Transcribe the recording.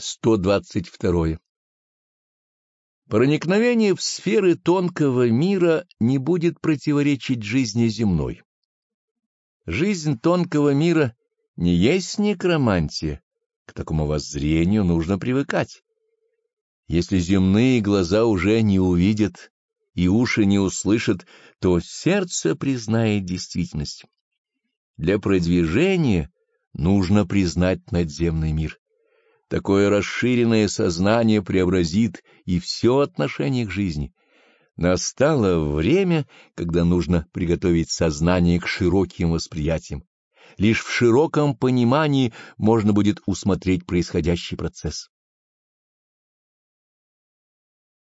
122. Проникновение в сферы тонкого мира не будет противоречить жизни земной. Жизнь тонкого мира не есть некромантия, к такому воззрению нужно привыкать. Если земные глаза уже не увидят и уши не услышат, то сердце признает действительность. Для продвижения нужно признать надземный мир. Такое расширенное сознание преобразит и все отношение к жизни. Настало время, когда нужно приготовить сознание к широким восприятиям. Лишь в широком понимании можно будет усмотреть происходящий процесс.